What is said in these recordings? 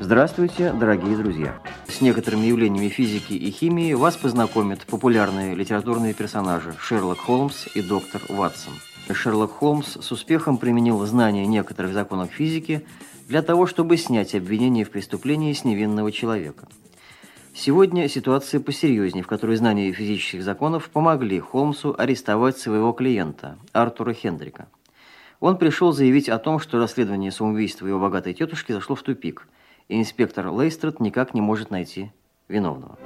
Здравствуйте, дорогие друзья! С некоторыми явлениями физики и химии вас познакомят популярные литературные персонажи Шерлок Холмс и доктор Ватсон. Шерлок Холмс с успехом применил знания некоторых законов физики для того, чтобы снять обвинение в преступлении с невинного человека. Сегодня ситуация посерьезнее, в которой знания физических законов помогли Холмсу арестовать своего клиента, Артура Хендрика. Он пришел заявить о том, что расследование самоубийства его богатой тетушки зашло в тупик – и инспектор Лейстрад никак не может найти виновного.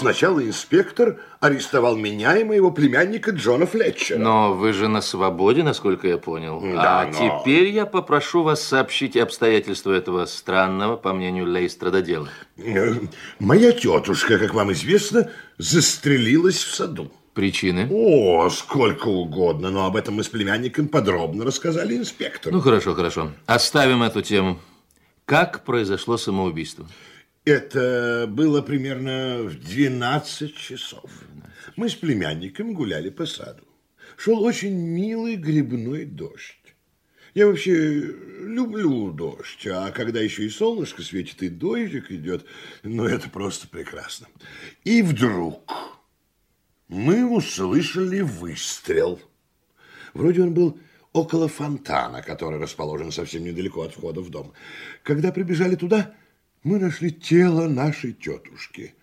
Сначала инспектор арестовал меня и моего племянника Джона Флетчера. Но вы же на свободе, насколько я понял. Да, а но... теперь я попрошу вас сообщить обстоятельства этого странного, по мнению Лейстрада, дела. Э, моя тетушка, как вам известно, застрелилась в саду. Причины? О, сколько угодно, но об этом мы с племянником подробно рассказали инспектору. Ну, хорошо, хорошо. Оставим эту тему. Как произошло самоубийство? Это было примерно в 12 часов. Мы с племянником гуляли по саду. Шел очень милый грибной дождь. Я вообще люблю дождь, а когда еще и солнышко светит, и дождик идет, ну, это просто прекрасно. И вдруг мы услышали выстрел. Вроде он был около фонтана, который расположен совсем недалеко от входа в дом. Когда прибежали туда, мы нашли тело нашей тетушки,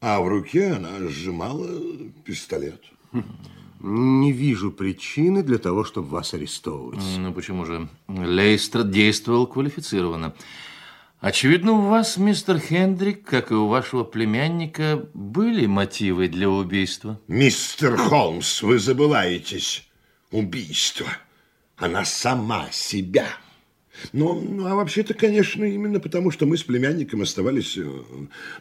а в руке она сжимала пистолет. Не вижу причины для того, чтобы вас арестовывать. Ну, почему же? Лейстрад действовал квалифицированно. Очевидно, у вас, мистер Хендрик, как и у вашего племянника, были мотивы для убийства. Мистер Холмс, вы забываетесь. Убийство. Она сама себя ну, ну, а вообще-то, конечно, именно потому, что мы с племянником оставались э,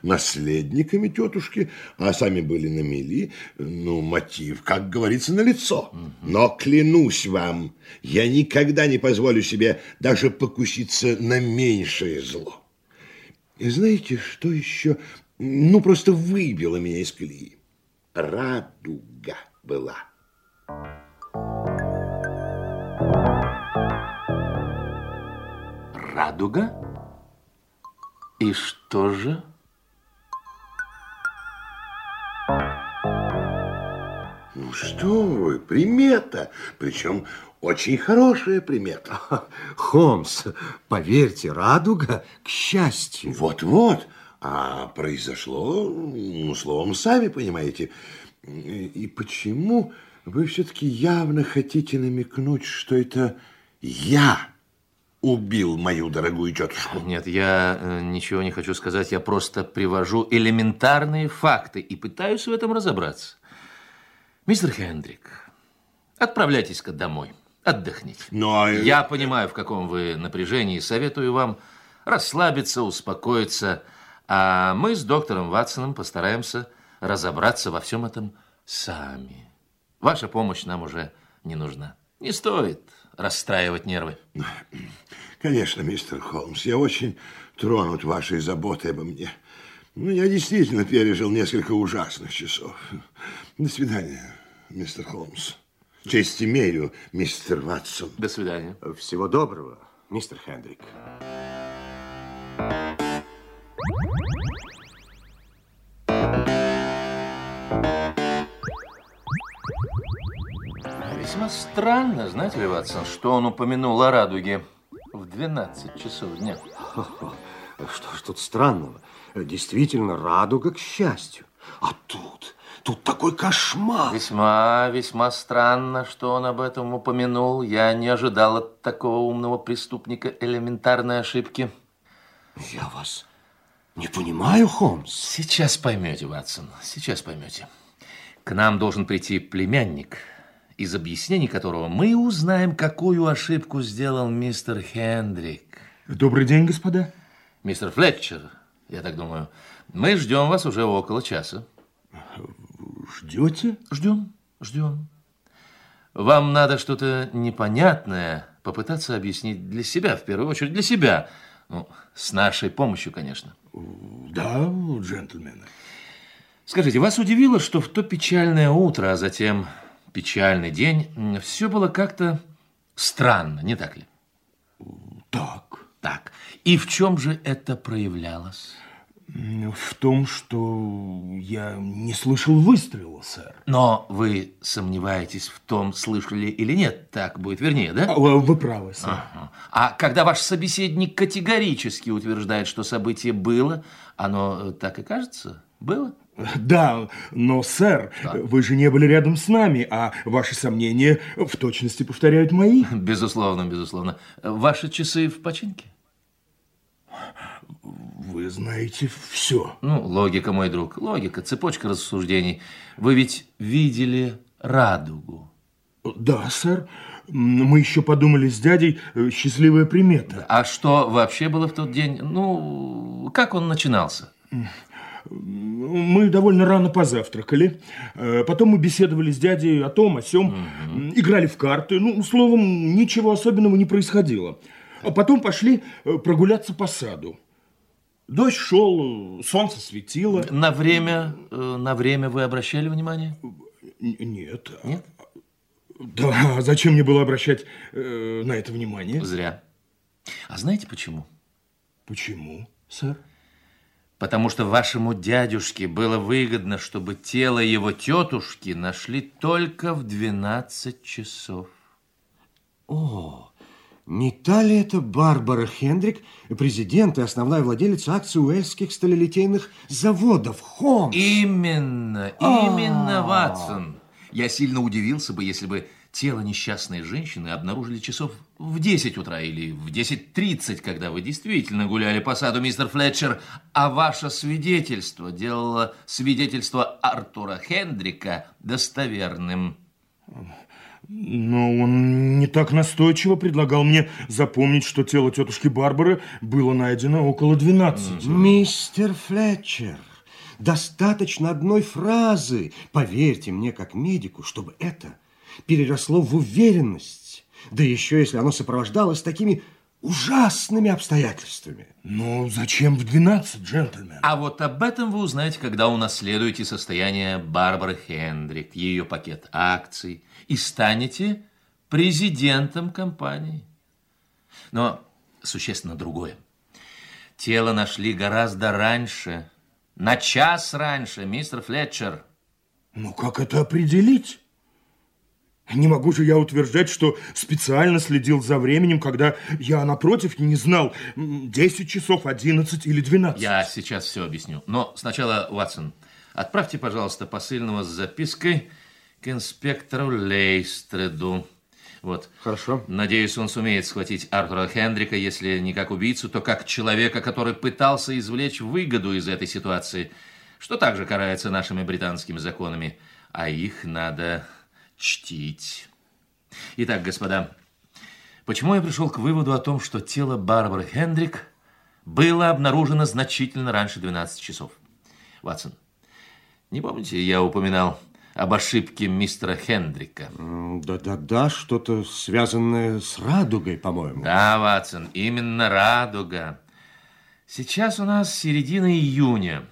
наследниками тетушки, а сами были на мели, ну, мотив, как говорится, на лицо. Но клянусь вам, я никогда не позволю себе даже покуситься на меньшее зло. И знаете, что еще, ну, просто выбило меня из колеи? Радуга была. Радуга? И что же? Ну что вы, примета, причем очень хорошая примета. Холмс, поверьте, радуга к счастью. Вот-вот, а произошло, ну, словом, сами понимаете. И почему вы все-таки явно хотите намекнуть, что это я убил мою дорогую тетушку. Нет, я э, ничего не хочу сказать. Я просто привожу элементарные факты и пытаюсь в этом разобраться. Мистер Хендрик, отправляйтесь-ка домой. Отдохните. Но... Я понимаю, в каком вы напряжении. Советую вам расслабиться, успокоиться. А мы с доктором Ватсоном постараемся разобраться во всем этом сами. Ваша помощь нам уже не нужна. Не стоит расстраивать нервы. Конечно, мистер Холмс, я очень тронут вашей заботой обо мне. Ну, я действительно пережил несколько ужасных часов. До свидания, мистер Холмс. Честь имею, мистер Ватсон. До свидания. Всего доброго, мистер Хендрик. Весьма странно, знаете ли, Ватсон, что он упомянул о радуге в 12 часов дня. Что ж тут странного? Действительно, радуга к счастью. А тут Тут такой кошмар. Весьма, весьма странно, что он об этом упомянул. Я не ожидал от такого умного преступника элементарной ошибки. Я вас не понимаю, Холмс. Сейчас поймете, Ватсон, сейчас поймете. К нам должен прийти племянник, из объяснений которого мы узнаем, какую ошибку сделал мистер Хендрик. Добрый день, господа. Мистер Флетчер, я так думаю, мы ждем вас уже около часа. Ждете? Ждем, ждем. Вам надо что-то непонятное попытаться объяснить для себя, в первую очередь для себя. Ну, с нашей помощью, конечно. Да, джентльмены. Скажите, вас удивило, что в то печальное утро, а затем печальный день, все было как-то странно, не так ли? Так. Так. И в чем же это проявлялось? В том, что я не слышал выстрела, сэр. Но вы сомневаетесь в том, слышали или нет. Так будет вернее, да? А, Вы правы, сэр. Ага. А когда ваш собеседник категорически утверждает, что событие было, оно э, так и кажется? Было? Да, но, сэр, вы же не были рядом с нами, а ваши сомнения в точности повторяют мои. Безусловно, безусловно. Ваши часы в починке? Вы знаете все. Ну, логика, мой друг, логика, цепочка рассуждений. Вы ведь видели радугу. Да, сэр. Мы еще подумали с дядей э, «Счастливая примета». А что вообще было в тот день? Ну, как он начинался? Мы довольно рано позавтракали. Э, Потом мы беседовали с дядей о том, о сём. Играли в карты. Ну, словом, ничего особенного не происходило. А потом пошли э, прогуляться по саду. Дождь шел, солнце светило. На время, э, на время вы обращали внимание? Нет. Нет? Да, а зачем мне было обращать э, на это внимание? Зря. А знаете почему? Почему, сэр? Потому что вашему дядюшке было выгодно, чтобы тело его тетушки нашли только в 12 часов. Не та ли это Барбара Хендрик, президент и основная владелица акций Уэльских сталелитейных заводов, Холмс? Именно, именно, Ватсон. Я сильно удивился бы, если бы тело несчастной женщины обнаружили часов в 10 утра или в 10.30, когда вы действительно гуляли по саду, мистер Флетчер, а ваше свидетельство делало свидетельство Артура Хендрика достоверным. Но он не так настойчиво предлагал мне запомнить, что тело тетушки Барбары было найдено около 12. Мистер Флетчер, достаточно одной фразы. Поверьте мне, как медику, чтобы это переросло в уверенность. Да еще если оно сопровождалось такими ужасными обстоятельствами. Но зачем в 12, джентльмен? А вот об этом вы узнаете, когда унаследуете состояние Барбары Хендрик, ее пакет акций, и станете президентом компании. Но существенно другое. Тело нашли гораздо раньше, на час раньше, мистер Флетчер. Ну как это определить? Не могу же я утверждать, что специально следил за временем, когда я, напротив, не знал, м, 10 часов, 11 или 12. Я сейчас все объясню. Но сначала, Ватсон, отправьте, пожалуйста, посыльного с запиской к инспектору Лейстреду. Вот. Хорошо. Надеюсь, он сумеет схватить Артура Хендрика, если не как убийцу, то как человека, который пытался извлечь выгоду из этой ситуации, что также карается нашими британскими законами, а их надо чтить. Итак, господа, почему я пришел к выводу о том, что тело Барбары Хендрик было обнаружено значительно раньше 12 часов? Ватсон, не помните, я упоминал об ошибке мистера Хендрика? Да-да-да, что-то связанное с радугой, по-моему. Да, Ватсон, именно радуга. Сейчас у нас середина июня.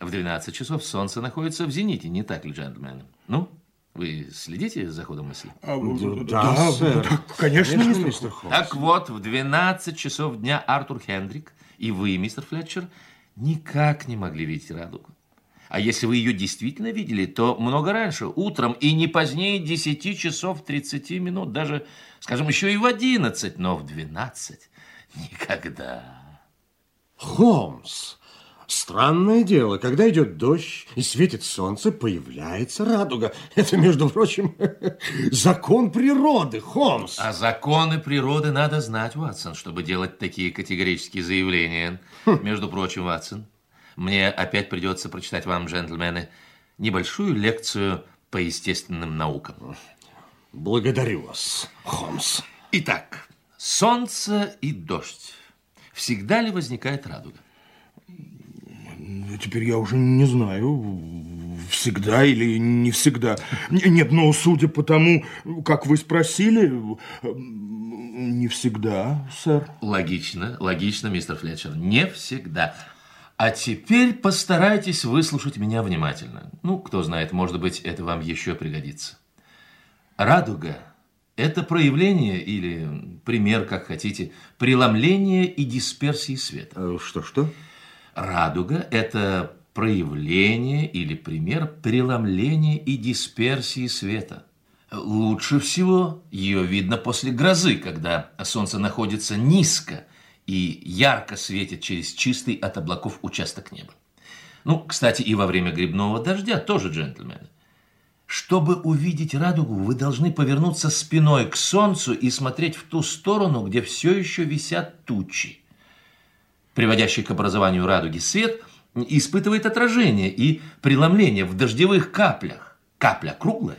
В 12 часов солнце находится в зените, не так ли, джентльмены? Ну, вы следите за ходом мысли? А, Да, да, сэр. да, конечно, мистер мистер. Холмс. Так вот, в 12 часов дня Артур Хендрик и вы, мистер Флетчер, никак не могли видеть радугу. А если вы ее действительно видели, то много раньше, утром, и не позднее 10 часов 30 минут, даже, скажем, еще и в 11, но в 12 никогда. Холмс, Странное дело, когда идет дождь и светит солнце, появляется радуга. Это, между прочим, закон природы, Холмс. А законы природы надо знать, Ватсон, чтобы делать такие категорические заявления. Между прочим, Ватсон, мне опять придется прочитать вам, джентльмены, небольшую лекцию по естественным наукам. Благодарю вас, Холмс. Итак, солнце и дождь. Всегда ли возникает радуга? Теперь я уже не знаю, всегда или не всегда. Нет, но судя по тому, как вы спросили, не всегда, сэр. Логично, логично, мистер Флетчер, не всегда. А теперь постарайтесь выслушать меня внимательно. Ну, кто знает, может быть, это вам еще пригодится. Радуга – это проявление или пример, как хотите, преломления и дисперсии света. Что-что? Радуга – это проявление или пример преломления и дисперсии света. Лучше всего ее видно после грозы, когда солнце находится низко и ярко светит через чистый от облаков участок неба. Ну, кстати, и во время грибного дождя тоже, джентльмены. Чтобы увидеть радугу, вы должны повернуться спиной к солнцу и смотреть в ту сторону, где все еще висят тучи приводящий к образованию радуги свет, испытывает отражение и преломление в дождевых каплях. Капля круглая.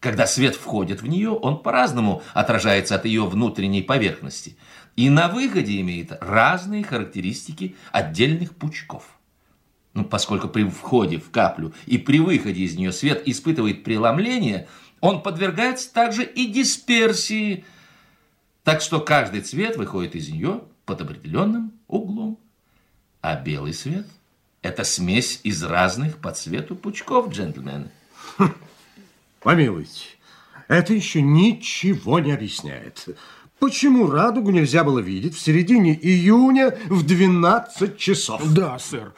Когда свет входит в нее, он по-разному отражается от ее внутренней поверхности и на выходе имеет разные характеристики отдельных пучков. Ну, поскольку при входе в каплю и при выходе из нее свет испытывает преломление, он подвергается также и дисперсии, так что каждый цвет выходит из нее под определенным углом. А белый свет – это смесь из разных по цвету пучков, джентльмены. Хм, помилуйте, это еще ничего не объясняет. Почему радугу нельзя было видеть в середине июня в 12 часов? Да, сэр.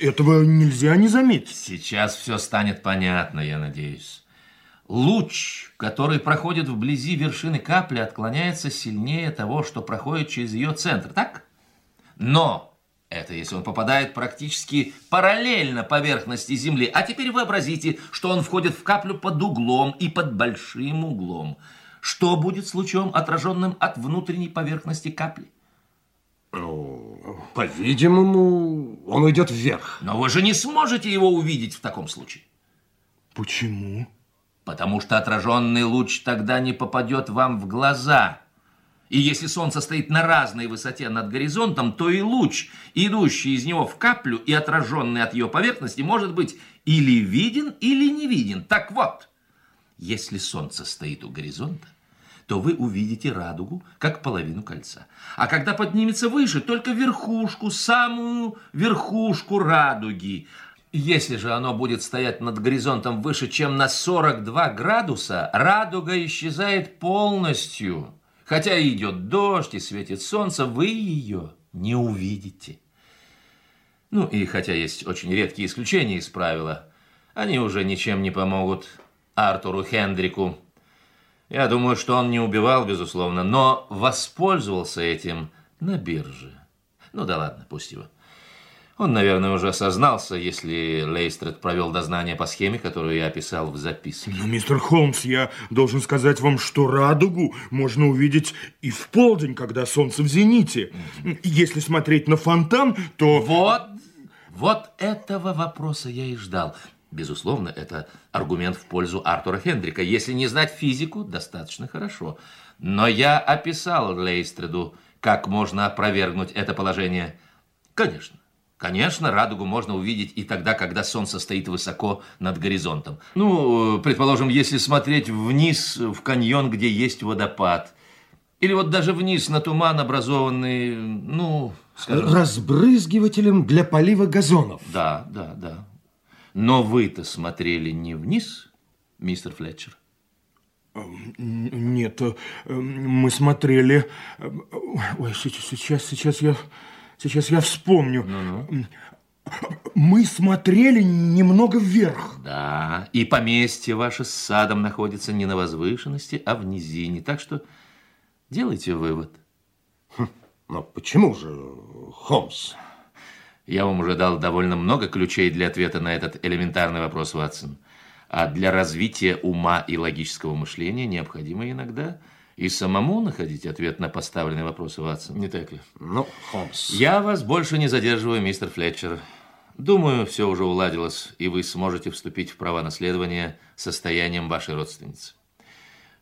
Этого нельзя не заметить. Сейчас все станет понятно, я надеюсь. Луч, который проходит вблизи вершины капли, отклоняется сильнее того, что проходит через ее центр, так? Но это если он попадает практически параллельно поверхности Земли. А теперь вообразите, что он входит в каплю под углом и под большим углом. Что будет с лучом, отраженным от внутренней поверхности капли? По-видимому, он идет вверх. Но вы же не сможете его увидеть в таком случае. Почему? Потому что отраженный луч тогда не попадет вам в глаза. И если солнце стоит на разной высоте над горизонтом, то и луч, идущий из него в каплю и отраженный от ее поверхности, может быть или виден, или не виден. Так вот, если солнце стоит у горизонта, то вы увидите радугу, как половину кольца. А когда поднимется выше, только верхушку, самую верхушку радуги. Если же оно будет стоять над горизонтом выше, чем на 42 градуса, радуга исчезает полностью. Хотя идет дождь, и светит солнце, вы ее не увидите. Ну и хотя есть очень редкие исключения из правила, они уже ничем не помогут Артуру Хендрику. Я думаю, что он не убивал, безусловно, но воспользовался этим на бирже. Ну да ладно, пусть его. Он, наверное, уже осознался, если Лейстред провел дознание по схеме, которую я описал в записке. Но, мистер Холмс, я должен сказать вам, что радугу можно увидеть и в полдень, когда солнце в зените. Если смотреть на фонтан, то... Вот, вот этого вопроса я и ждал. Безусловно, это аргумент в пользу Артура Хендрика. Если не знать физику, достаточно хорошо. Но я описал Лейстреду, как можно опровергнуть это положение. Конечно. Конечно, радугу можно увидеть и тогда, когда солнце стоит высоко над горизонтом. Ну, предположим, если смотреть вниз в каньон, где есть водопад. Или вот даже вниз на туман, образованный, ну, скажем... Разбрызгивателем для полива газонов. Да, да, да. Но вы-то смотрели не вниз, мистер Флетчер? Нет, э, мы смотрели... Э, ой, сейчас, сейчас, сейчас я... Сейчас я вспомню. Ну-ну. Мы смотрели немного вверх. Да, и поместье ваше с садом находится не на возвышенности, а в низине. Так что делайте вывод. Хм, но почему же, Холмс? Я вам уже дал довольно много ключей для ответа на этот элементарный вопрос, Ватсон. А для развития ума и логического мышления необходимо иногда и самому находить ответ на поставленный вопрос, Ватсон. Не так ли? Ну, Холмс... Я вас больше не задерживаю, мистер Флетчер. Думаю, все уже уладилось, и вы сможете вступить в права наследования состоянием вашей родственницы.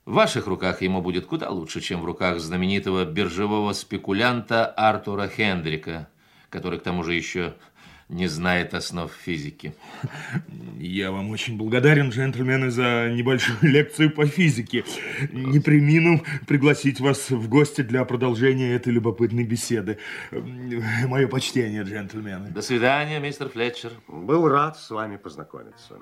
В ваших руках ему будет куда лучше, чем в руках знаменитого биржевого спекулянта Артура Хендрика, который к тому же еще не знает основ физики. Я вам очень благодарен, джентльмены, за небольшую лекцию по физике. Не примину пригласить вас в гости для продолжения этой любопытной беседы. Мое почтение, джентльмены. До свидания, мистер Флетчер. Был рад с вами познакомиться.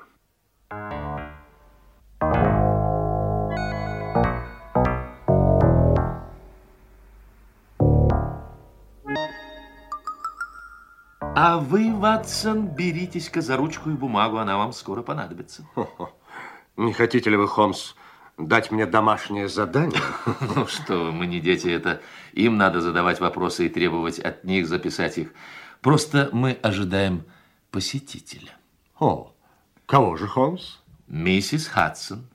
А вы, Ватсон, беритесь-ка за ручку и бумагу, она вам скоро понадобится. Не хотите ли вы, Холмс, дать мне домашнее задание? Ну что, мы не дети, это им надо задавать вопросы и требовать от них записать их. Просто мы ожидаем посетителя. О, кого же, Холмс? Миссис Хадсон.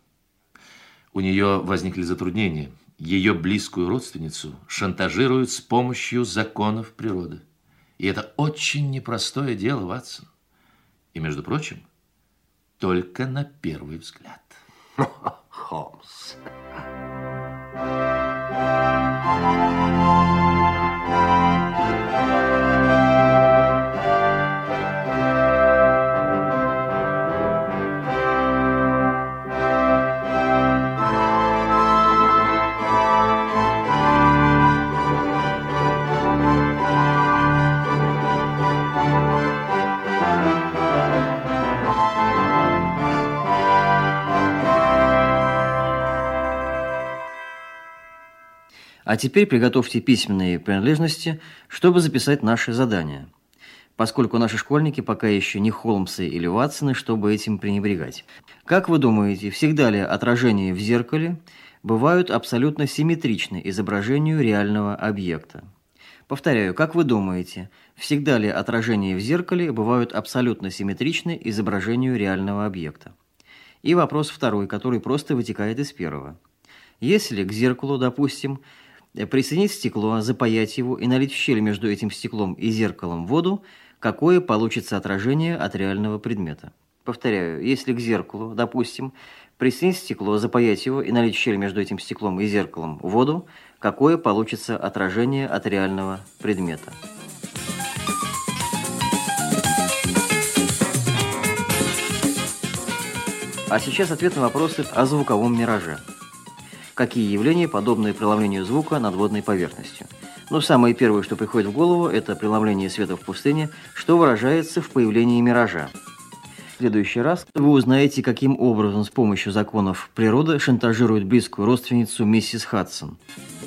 У нее возникли затруднения. Ее близкую родственницу шантажируют с помощью законов природы. И это очень непростое дело, Ватсон. И, между прочим, только на первый взгляд. Холмс. А теперь приготовьте письменные принадлежности, чтобы записать наши задания, поскольку наши школьники пока еще не Холмсы или Ватсоны, чтобы этим пренебрегать. Как вы думаете, всегда ли отражения в зеркале бывают абсолютно симметричны изображению реального объекта? Повторяю, как вы думаете, всегда ли отражения в зеркале бывают абсолютно симметричны изображению реального объекта? И вопрос второй, который просто вытекает из первого. Если к зеркалу, допустим, присоединить стекло, запаять его и налить в щель между этим стеклом и зеркалом воду, какое получится отражение от реального предмета. Повторяю, если к зеркалу, допустим, присоединить стекло, запаять его и налить в щель между этим стеклом и зеркалом воду, какое получится отражение от реального предмета. А сейчас ответ на вопросы о звуковом мираже какие явления подобны преломлению звука над водной поверхностью. Но самое первое, что приходит в голову, это преломление света в пустыне, что выражается в появлении миража. В следующий раз вы узнаете, каким образом с помощью законов природы шантажирует близкую родственницу миссис Хадсон –